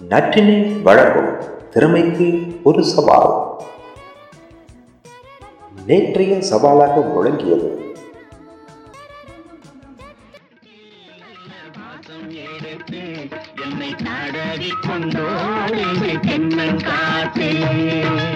நற்றினை வழங்கும் திறமைக்கு ஒரு சவால். நேற்றைய சவாலாக முழங்கியது. என்னை நாடகி கொண்டோடு தென்னங்காத்தே நானாச்சு